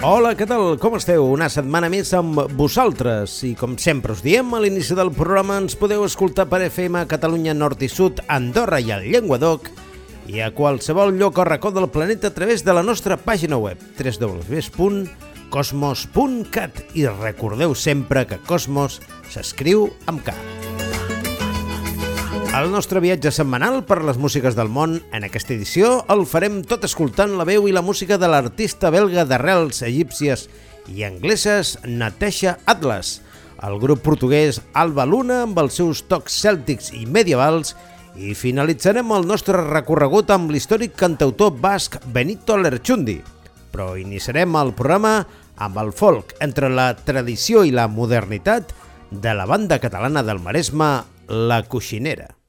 Hola, què tal? Com esteu? Una setmana més amb vosaltres. I com sempre us diem, a l'inici del programa ens podeu escoltar per FM Catalunya Nord i Sud, Andorra i el Llenguadoc i a qualsevol lloc o racó del planeta a través de la nostra pàgina web www.cosmos.cat i recordeu sempre que Cosmos s'escriu amb K. El nostre viatge setmanal per les músiques del món en aquesta edició el farem tot escoltant la veu i la música de l'artista belga d'arrels egípcies i angleses Natasha Atlas, el grup portuguès Alba Luna amb els seus tocs cèltics i medievals i finalitzarem el nostre recorregut amb l'històric cantautor basc Benito Lerchundi. Però iniciarem el programa amb el folk entre la tradició i la modernitat de la banda catalana del Maresme, La Coixinera.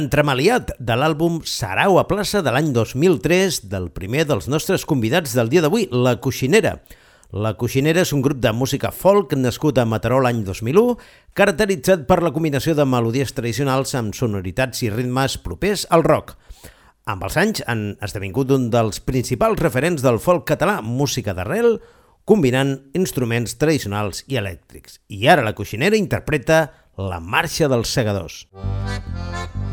L'entremaliat de l'àlbum Sarau a plaça de l'any 2003 del primer dels nostres convidats del dia d'avui, La Coixinera. La Coixinera és un grup de música folk nascut a Mataró l'any 2001, caracteritzat per la combinació de melodies tradicionals amb sonoritats i ritmes propers al rock. Amb els anys han esdevingut un dels principals referents del folk català, música d'arrel, combinant instruments tradicionals i elèctrics. I ara la Coixinera interpreta la marxa dels segadors. Música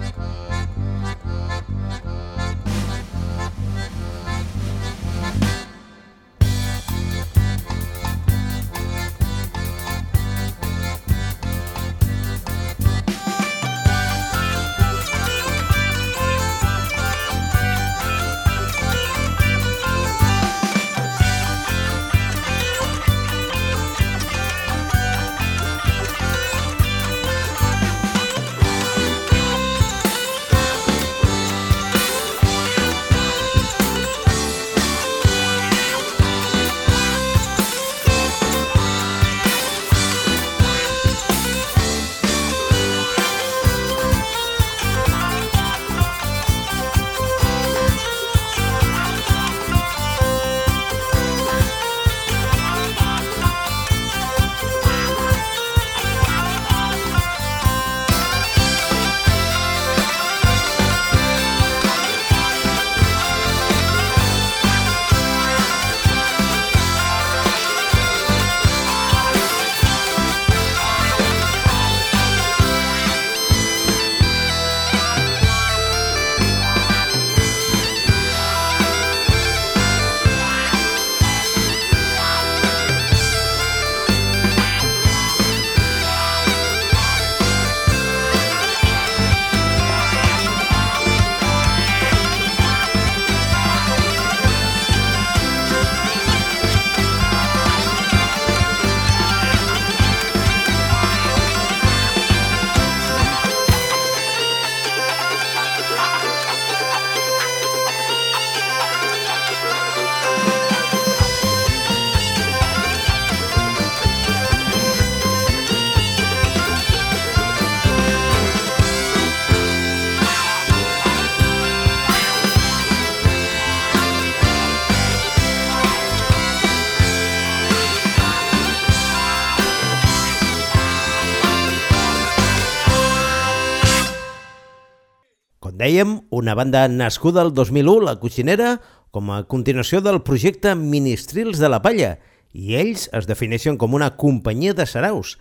dèiem, una banda nascuda el 2001, La Coixinera, com a continuació del projecte Ministrils de la Palla, i ells es defineixen com una companyia de saraus.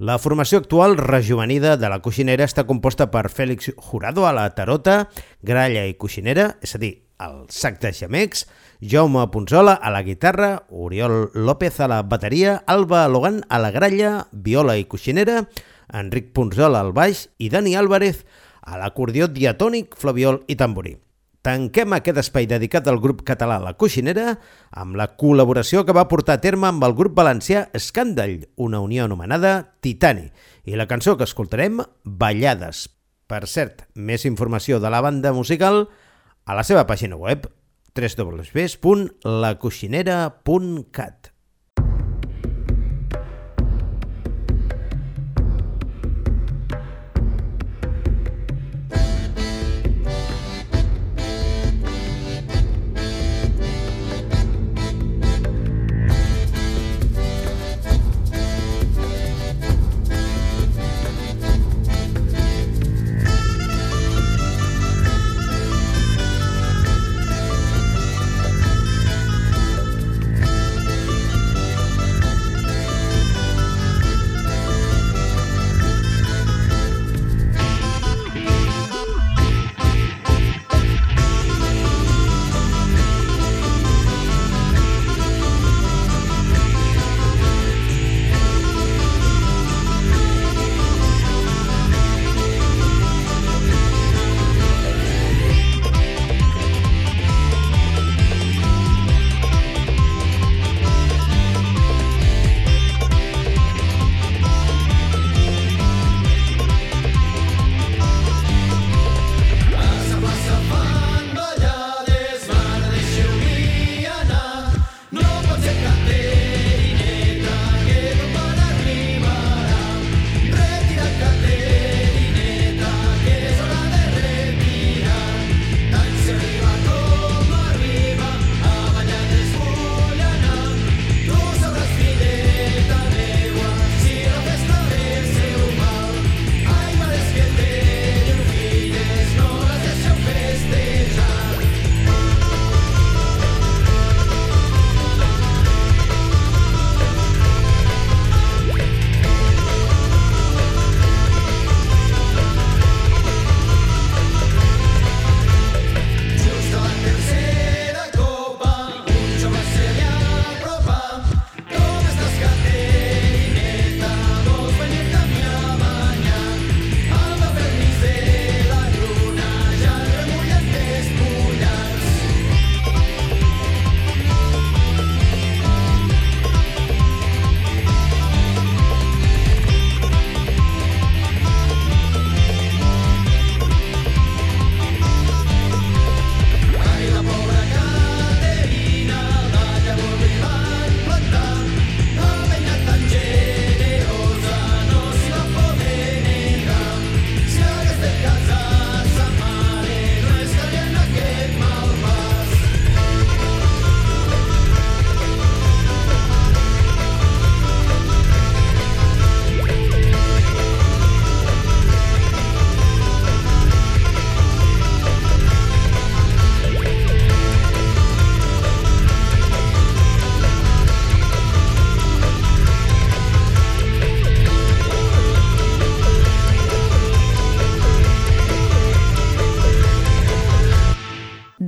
La formació actual rejuvenida de la Coixinera està composta per Fèlix Jurado a la tarota, gralla i coixinera, és a dir, el sac de xamecs, Jaume Ponzola a la guitarra, Oriol López a la bateria, Alba Logan a la gralla, viola i coixinera, Enric Ponzola al baix i Dani Álvarez a l'acordió diatònic, flaviol i tamborí. Tanquem aquest espai dedicat al grup català La Coixinera amb la col·laboració que va portar a terme amb el grup valencià Escàndall, una unió anomenada Titani, i la cançó que escoltarem, Ballades. Per cert, més informació de la banda musical a la seva pàgina web www.lacoixinera.cat.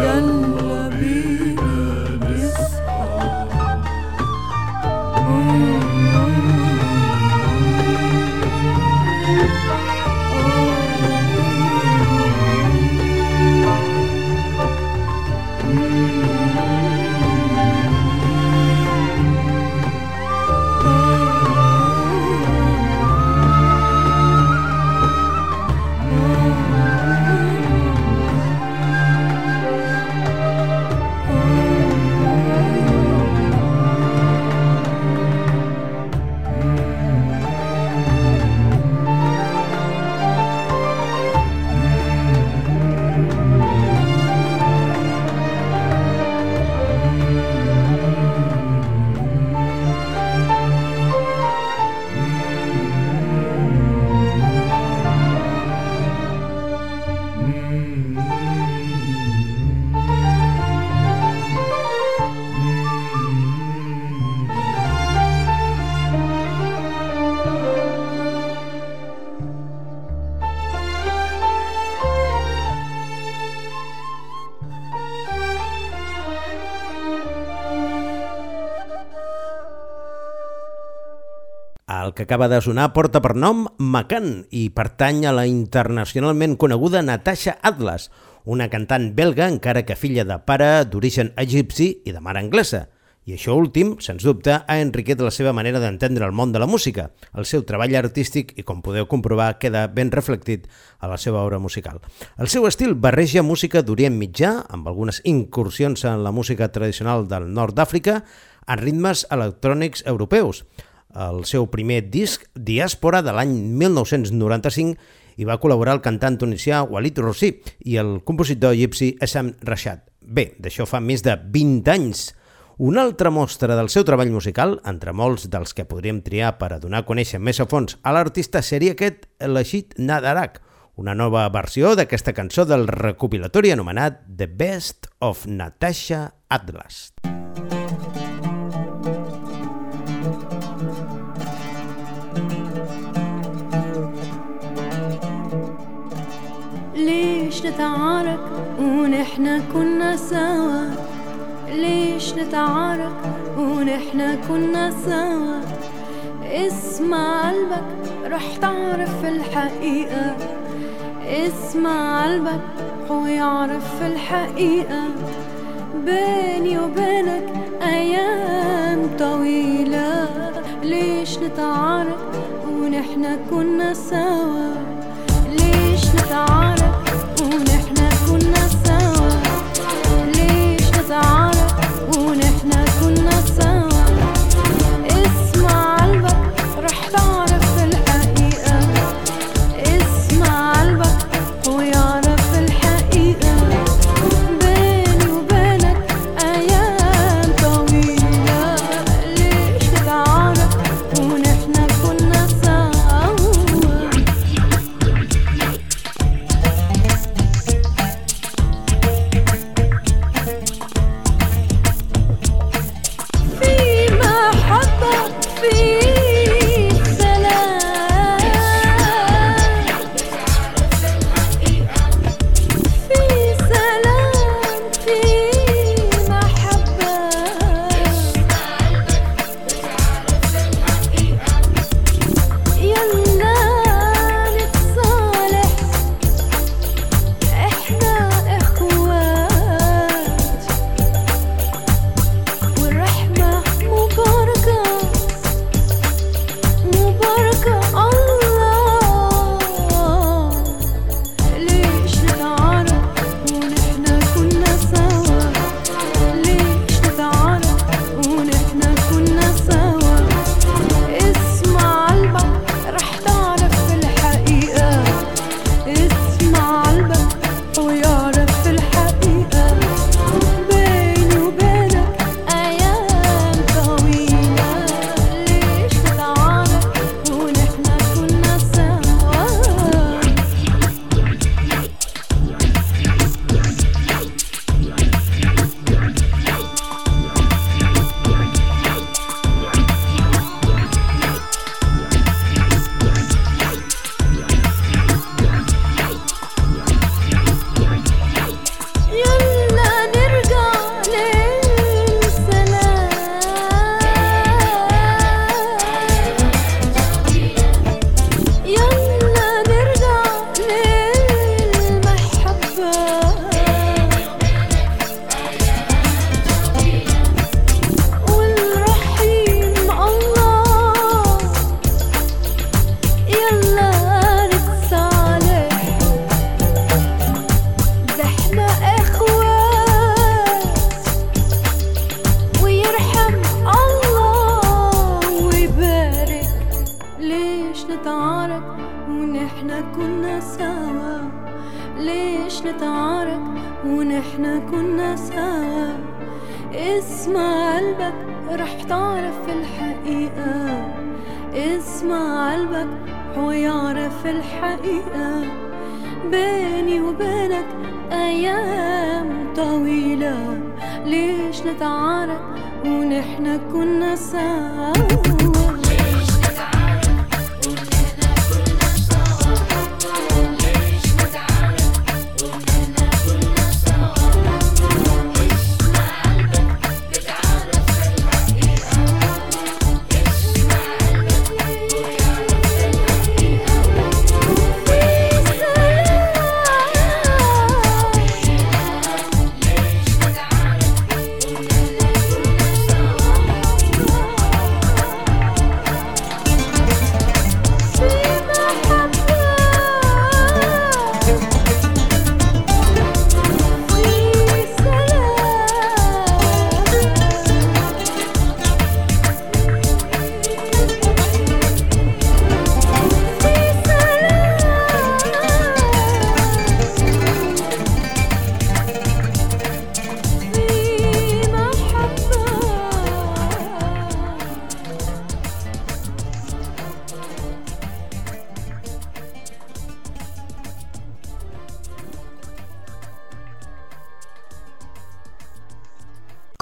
人我。Acaba de sonar porta per nom Macan i pertany a la internacionalment coneguda Natasha Atlas, una cantant belga encara que filla de pare d'origen egipci i de mare anglesa. I això últim, sens dubte, ha enriquet la seva manera d'entendre el món de la música. El seu treball artístic, i com podeu comprovar, queda ben reflectit a la seva obra musical. El seu estil barreja música d'Orient Mitjà, amb algunes incursions en la música tradicional del nord d'Àfrica, en ritmes electrònics europeus. El seu primer disc, Diàspora, de l'any 1995, i va col·laborar el cantant tunisià Walid Rossi i el compositor egipci Essam Rashad. Bé, d'això fa més de 20 anys. Una altra mostra del seu treball musical, entre molts dels que podríem triar per a donar a conèixer més a fons a l'artista, seria aquest Lashid Nadarak, una nova versió d'aquesta cançó del recopilatori anomenat The Best of Natasha Atlas. ليش نتعارك ونحنا كنا سوا؟ ليش نتعارك ونحنا كنا سوا؟ اسمع قلبك رح تعرف الحقيقة. اسمع قلبك ويعرف الحقيقة. بيني وبينك أيام طويلة. ليش نتعارك ونحنا كنا سوا؟ ليش نتعارك كنا سوا. ليش نتعارك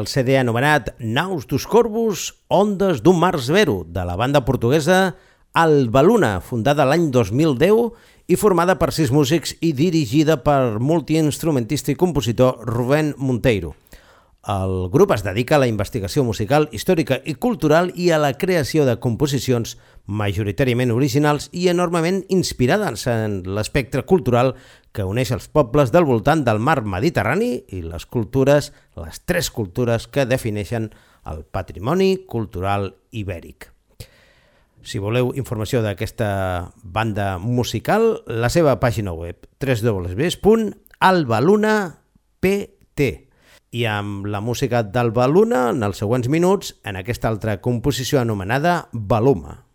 Del CD anomenat Naus dos Corvos, Ondes d'un Mar Severo, de la banda portuguesa Albaluna, fundada l'any 2010 i formada per sis músics i dirigida per multiinstrumentista i compositor Rubén Monteiro. El grup es dedica a la investigació musical, històrica i cultural i a la creació de composicions majoritàriament originals i enormement inspirades en l'espectre cultural que uneix els pobles del voltant del mar Mediterrani i les cultures, les tres cultures que defineixen el patrimoni cultural ibèric. Si voleu informació d'aquesta banda musical, la seva pàgina web www.albaluna.pt i amb la música d'Alba Luna en els següents minuts en aquesta altra composició anomenada Baluma.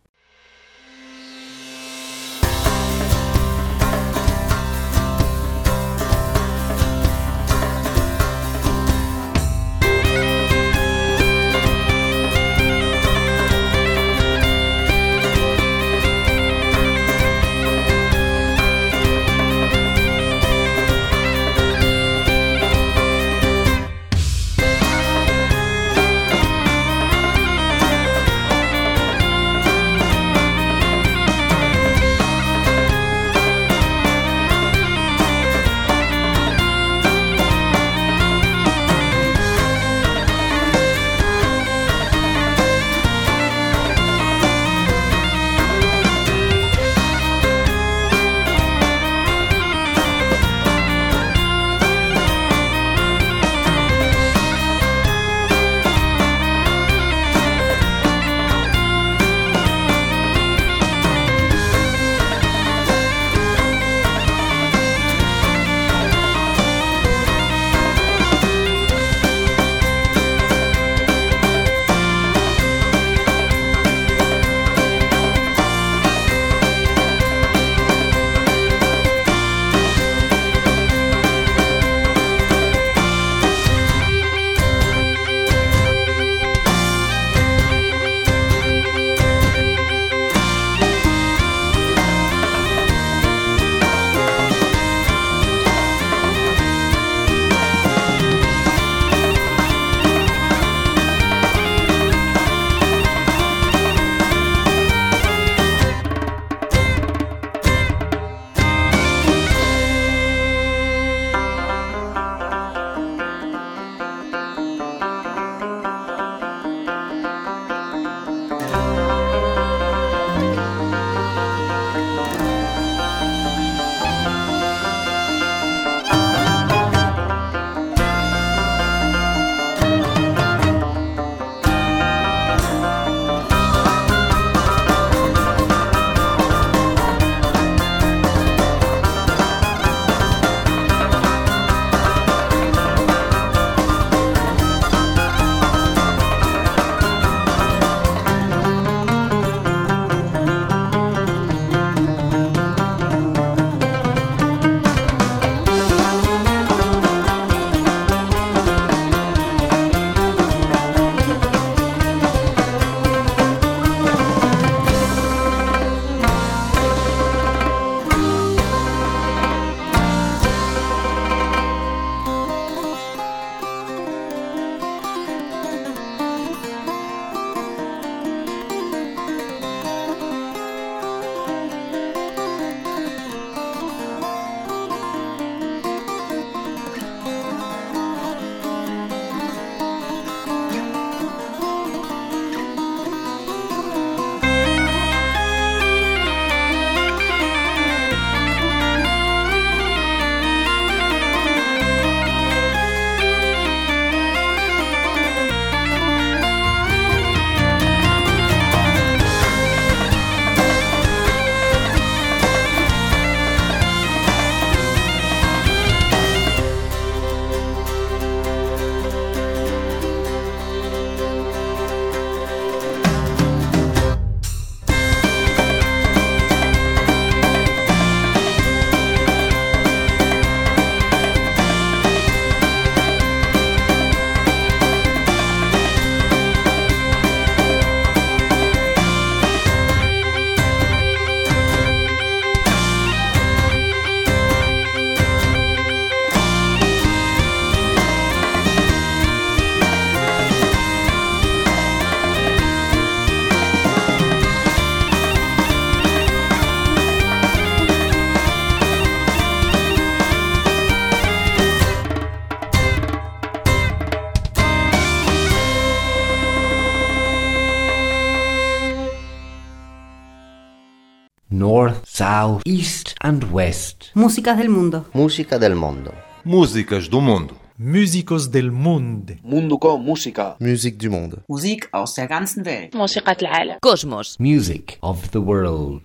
East and West. Músicas del mundo. Música del mundo. Músicas do mundo. Músicos del mundo. Mundo con música. Music du monde. Musik aus der ganzen Welt. Del mundo. Cosmos. Music of the world.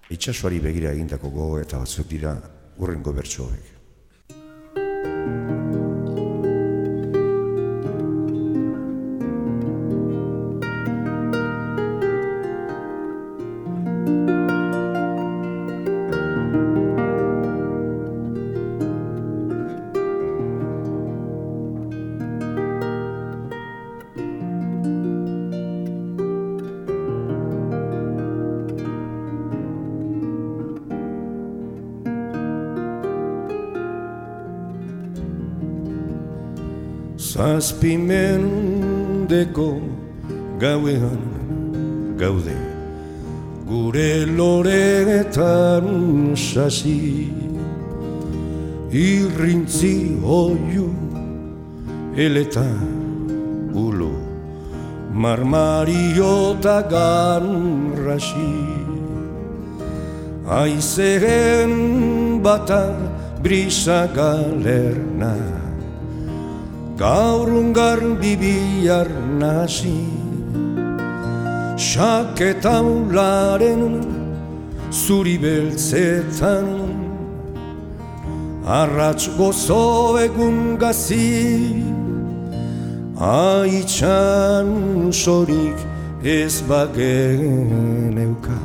Zazpi mendeko gauean gaude. Gure loretan sasi Irrintzi oiu eleta ulo. Marmario eta ganrasi Aizeren bata brisa galerna gaur ungar bibiar nasi Saketaularen zuri beltzetan. Arratz gozo egun gazi Aitxan sorik ez bagen euka.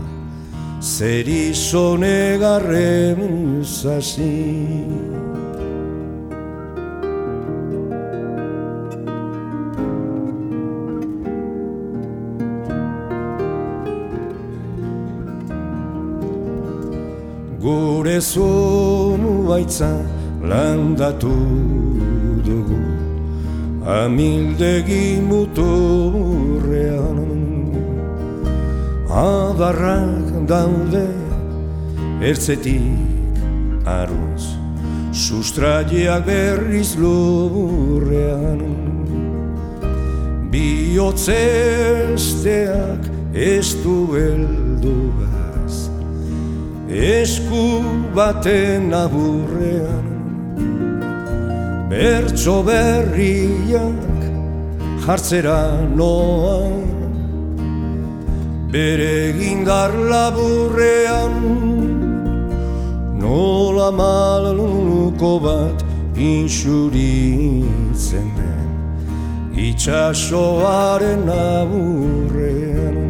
Zer izone garren zazi Gure zonu baitza landatu dugu. Amildegi muturrean. Adarrak daude ertzetik aruz Sustraiak berriz lurrean. Biotzesteak ez du heldugaz Esku baten aburrean Bertso berriak jartzera noa Bere gindar laburrean Nola maluko bat insuritzen Itxasoaren aburrean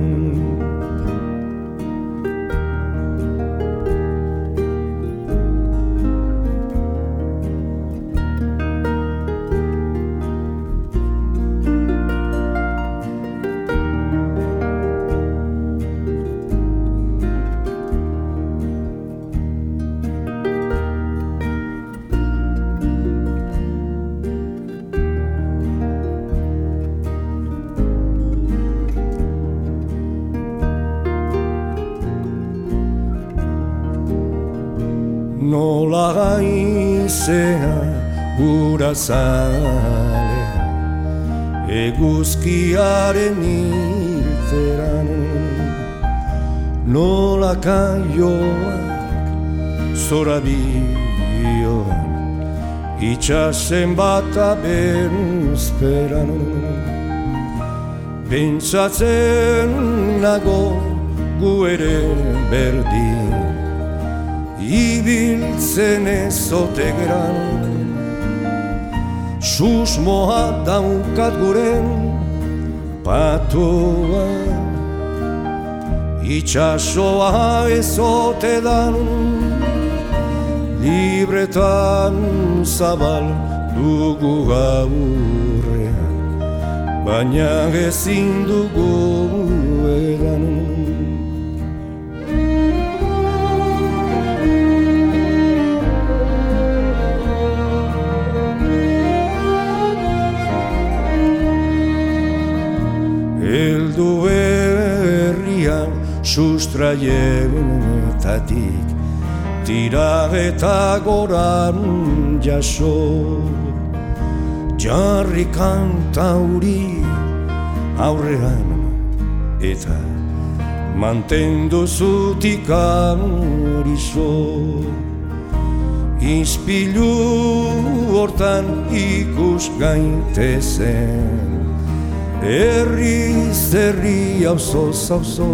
gura zale eguzkiaren irteran. Nola kaioak zora bioan itxasen bat abentzperan Pentsatzen nago gu ere berdin ibiltzen ezote geran Susmoa daukat guren patoa. Itxasoa ezote dan Libretan zabal dugu gaurrean Baina ezin dugu edan Eldu berrian sustraietatik Tira eta goran jaso. Jarri kantauri aurrean Eta mantendu zutik arizo Ispilu hortan ikus gaitezen Herri zerri hauzo zauzo.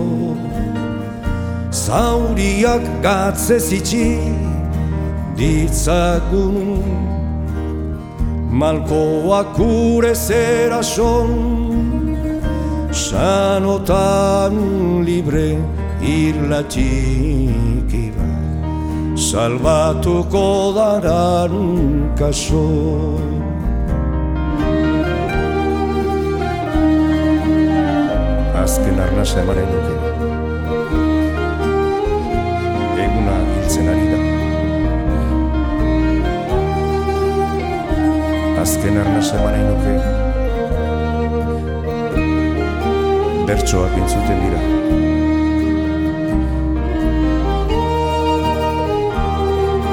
Zauriak gatze zitsi ditzagun. Malkoak ure zera son. Sanotan libre irla txiki bat Salbatuko daran kaso Azken arnasa emaren duke Eguna hiltzen ari da. Azken arnasa emaren duke Bertsoak entzuten dira.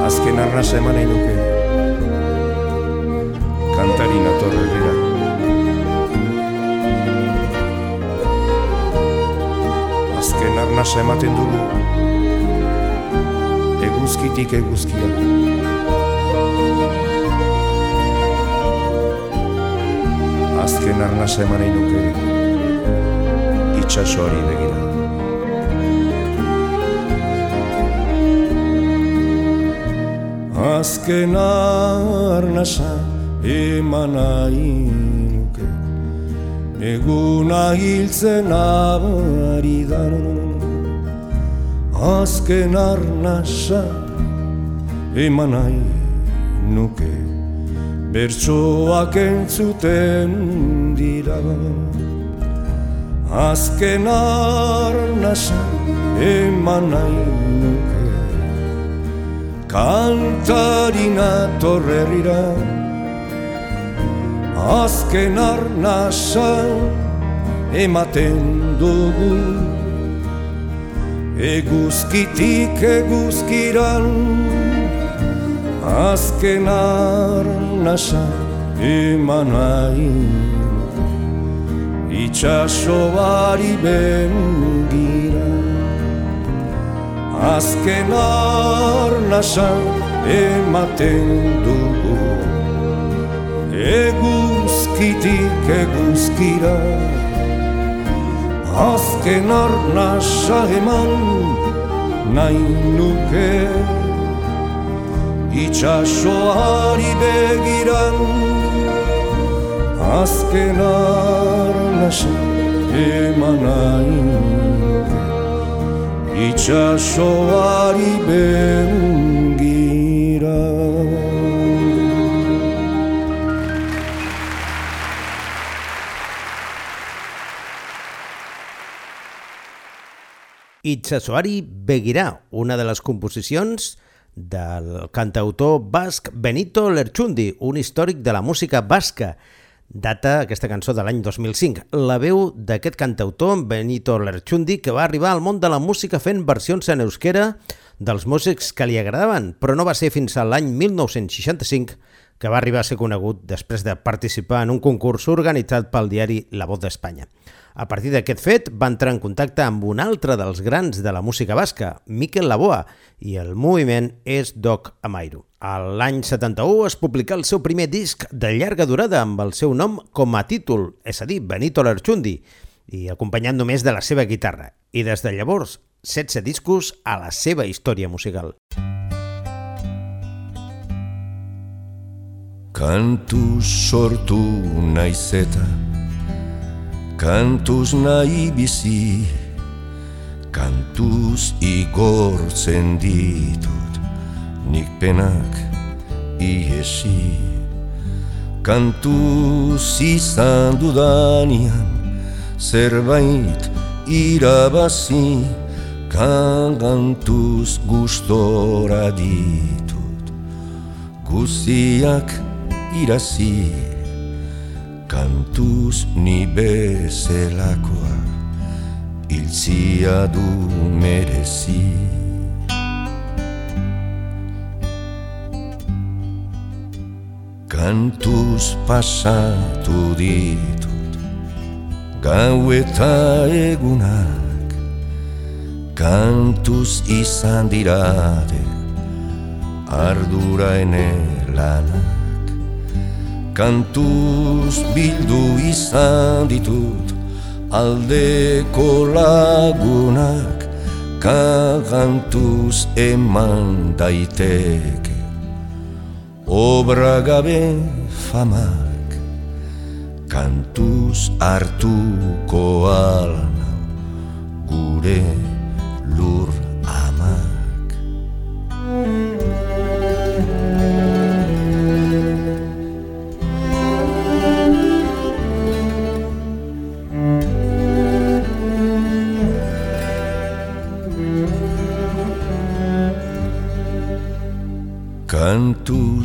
Azken arnasa eman nahi nuke. Kantari nator herrira arnasa ematen dugu. Eguzkitik eguzkia. Azken arnasa eman nahi nuke Itxasoari begira. Azken arnasa eman nahi Eguna hiltzen ari da Azken arnasa eman nahi nuke. Bertsoak entzuten dira. Azken arnasa eman nahi nuke. Kantarina torrerira Azken arnasa ematen dugu Eguzkitik eguzkiran Azken arnasa eman nahi. Itxasoari bengira Azken arnasa ematen dugu. Eguzkitik eguzkira Azken arnasa eman nahi nuke. Itxasoari begiran Azken arnasa eman nahi nuke. Itxasoari bengira Itxasoari Beguirà, una de les composicions del cantautor basc Benito Lerchundi, un històric de la música basca. Data aquesta cançó de l'any 2005. La veu d'aquest cantautor, Benito Lerchundi, que va arribar al món de la música fent versions en euskera dels músics que li agradaven, però no va ser fins a l'any 1965 que va arribar a ser conegut després de participar en un concurs organitzat pel diari La Voz d'Espanya. A partir d'aquest fet, va entrar en contacte amb un altre dels grans de la música basca, Miquel Laboa, i el moviment és Doc Amairu. A l'any 71 es publicà el seu primer disc de llarga durada amb el seu nom com a títol, és a dir, Benito Lerchundi, i acompanyant només de la seva guitarra. I des de llavors, 16 discos a la seva història musical. Kantuz sortu naizeta Kantuz nahi bizi Kantuz igortzen ditut Nik penak iesi Kantuz izan dudanian Zerbait irabazi Kantuz gustora ditut. Guziak irazi Kantuz ni bezelakoa Iltzia du merezi. Kantuz pasatu ditut Gau eta egunak kantuz izan dirate ardura ene lanak kantuz bildu izan ditut aldeko lagunak kagantuz eman daiteke. Obra gabe famak kantuz hartuko alna gure lur amak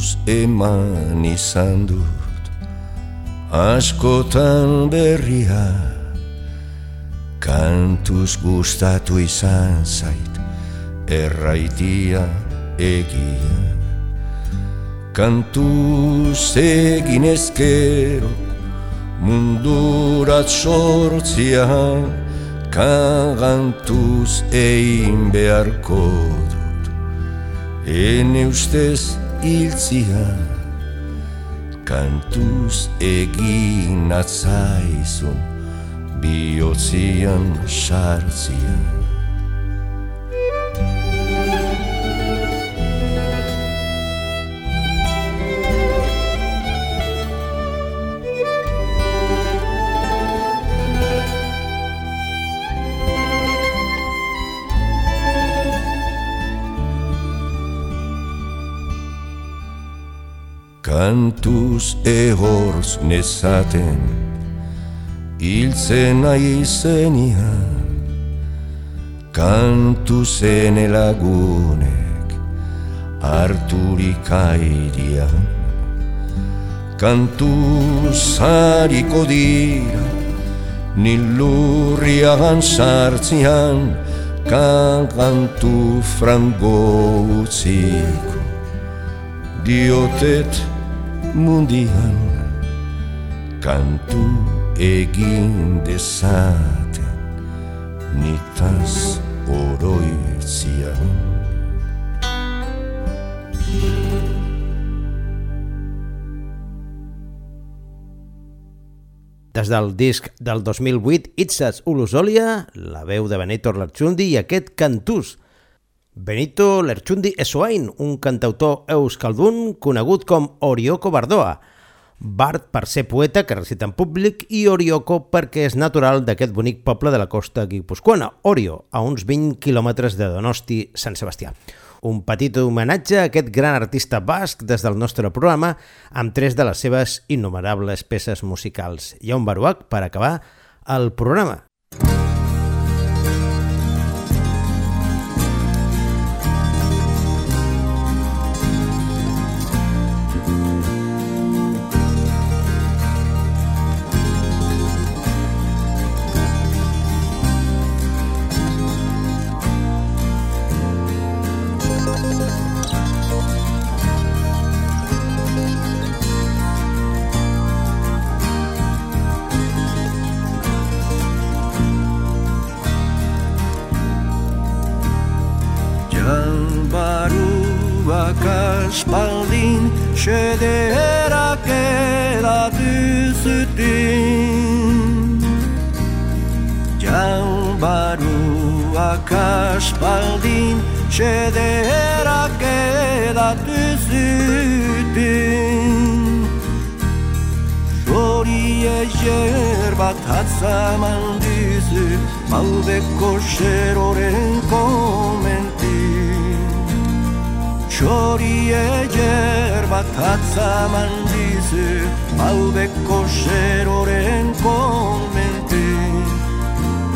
Kantuz eman izan dut. Askotan berria Kantuz gustatu izan zait Erraitia egia. Kantuz egin ezkero Mundurat sortzia Kagantuz egin beharko dut. Ene ustez hiltzia Kantuz egin atzaizun Biotzian sartzia Kantuz ehorz nezaten Hiltzen nahi zenian Kantuz ene lagunek Arturik airean Kantuz hariko dira Nilurriagan sartzian Kantu frango utziko. Diotet mundian kantu egin dezaten nitaz oroitzian. Des del disc del 2008, Itzas Ulusolia, la veu de Benito Lerchundi i aquest Cantús. Benito Lerchundi Esoain, un cantautor euskaldun conegut com Orioko Bardoa. Bart per ser poeta que recita en públic i Orioko perquè és natural d'aquest bonic poble de la costa guipuscoana, Orio, a uns 20 quilòmetres de Donosti, Sant Sebastià. Un petit homenatge a aquest gran artista basc des del nostre programa amb tres de les seves innumerables peces musicals. Hi ha un baruac per acabar el programa. Baruak aspaldin Xedera kedatu zuten Xori ezer bat atzaman dizu Maudeko xeroren komentin Txori eger bat atzaman dizu Maudeko xeroren komente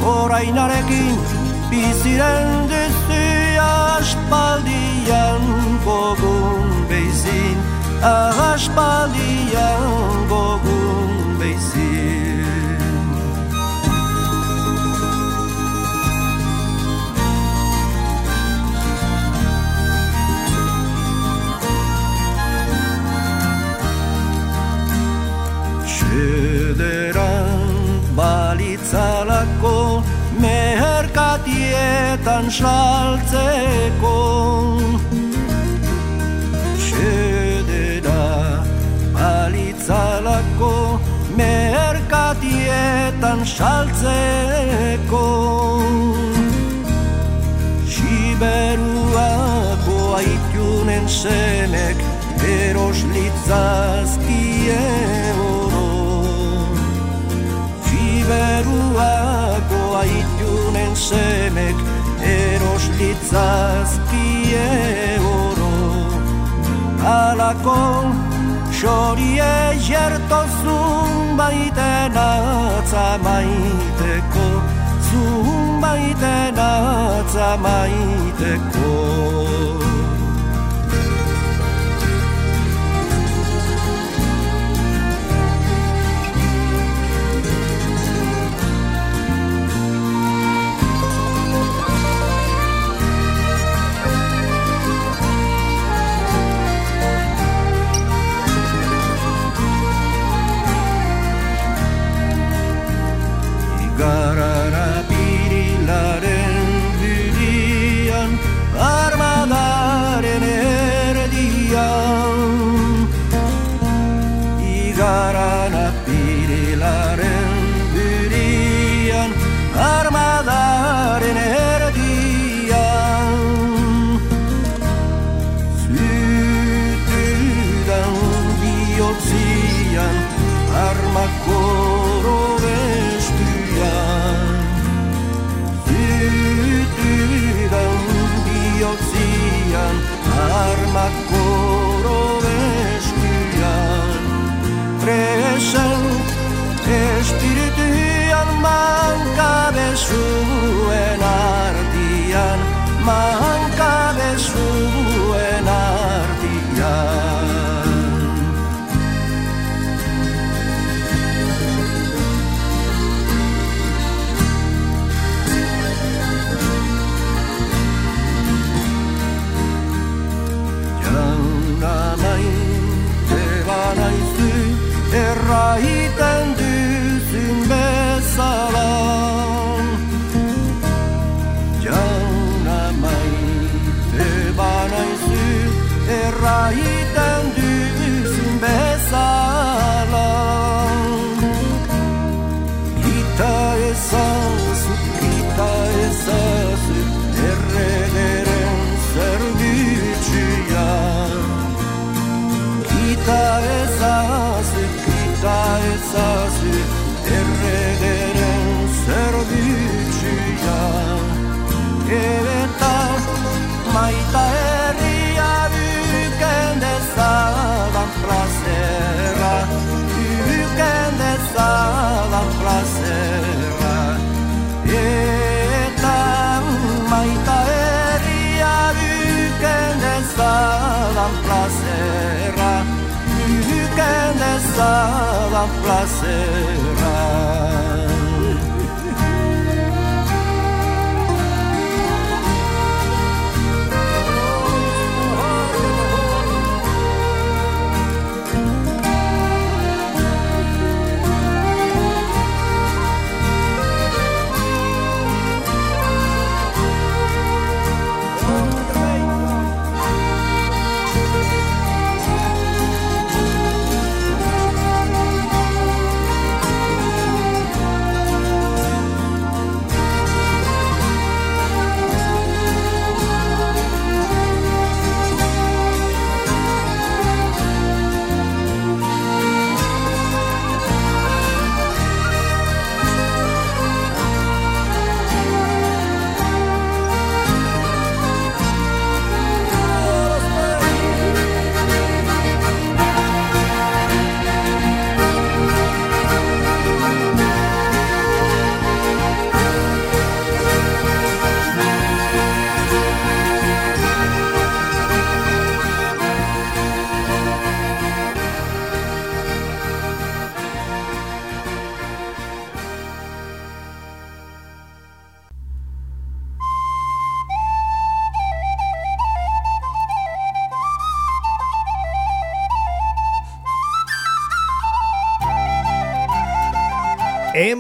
Orainarekin biziren duzu Aspaldian gogun beizin Aspaldian gogun beizin Xederan balitzalako meherkatietan saltzeko. Xede da balitzalako, meherkatietan saltzeko. Siberuako aitunen zenek, eros litzazkie oro. Siberuako baitunen semek eros litzazkie oro. Alako xorie jertozun baiten atzamaiteko, zun baiten atzamaiteko. Zun. cada frase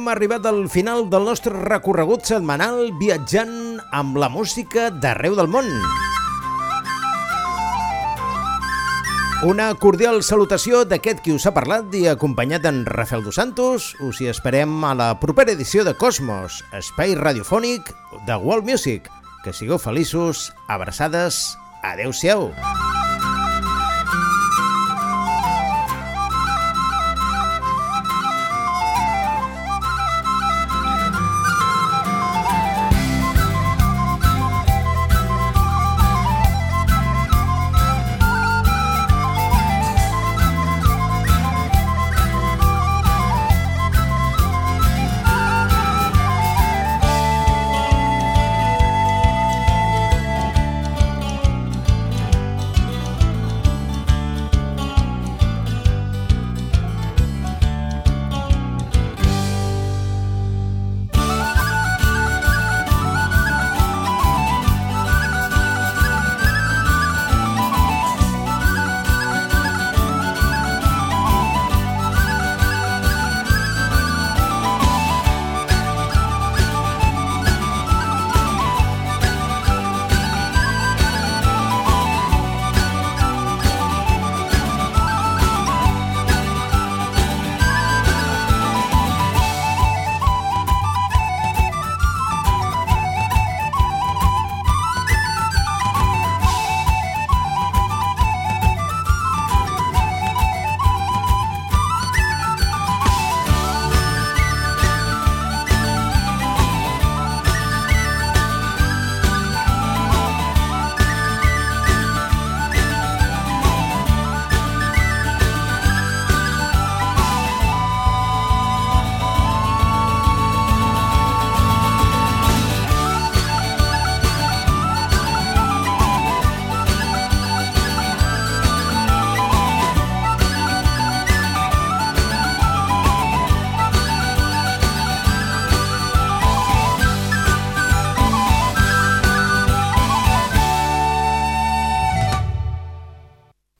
arribat al final del nostre recorregut setmanal viatjant amb la música d'arreu del món. Una cordial salutació d'aquest qui us ha parlat i acompanyat en Rafael Dos Santos. Us hi esperem a la propera edició de Cosmos, espai radiofònic de World Music. Que sigueu feliços, abraçades, adeu-siau.